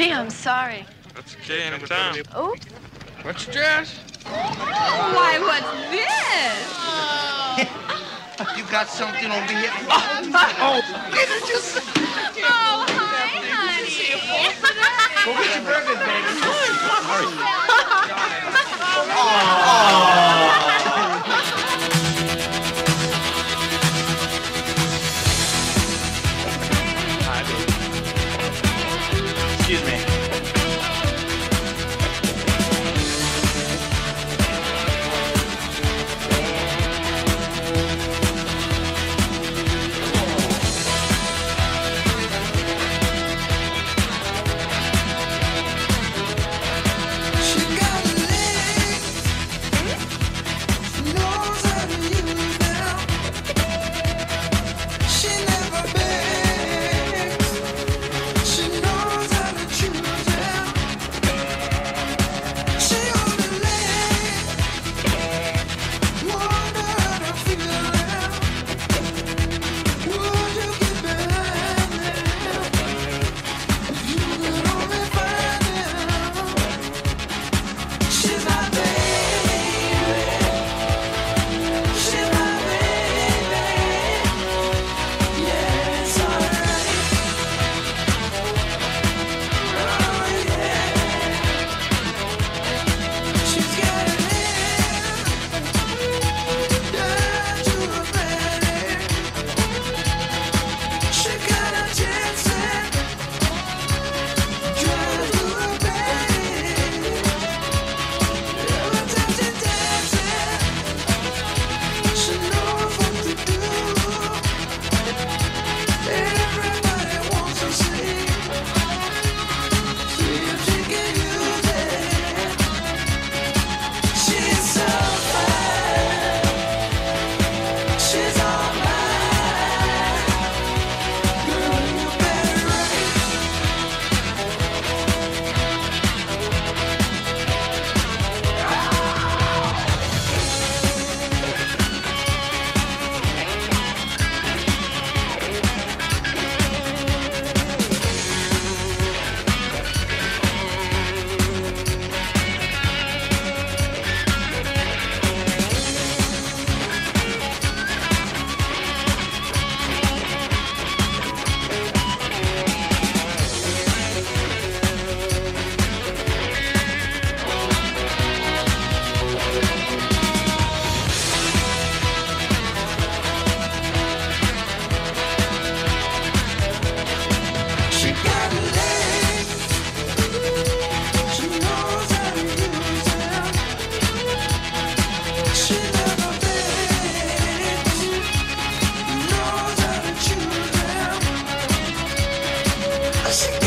Gee, I'm sorry. That's okay, anytime. Oh, What's your dress? why, what's this? You got something over here? Oh, Oh, hi, honey. Go get your burgers, baby. Oh. Yes.